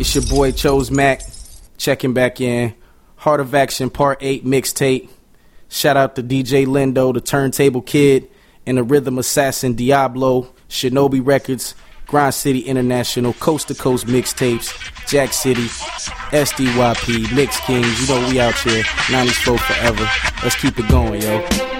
It's your boy Chose Mac, checking back in. Heart of Action Part 8 mixtape. Shout out to DJ Lindo, the Turntable Kid, and the Rhythm Assassin Diablo, Shinobi Recordz, Grind City International, Coast to Coast mixtapes, Jack City, SDYP, Mix Kings. You know we out here, 90s folk forever. Let's keep it going, yo.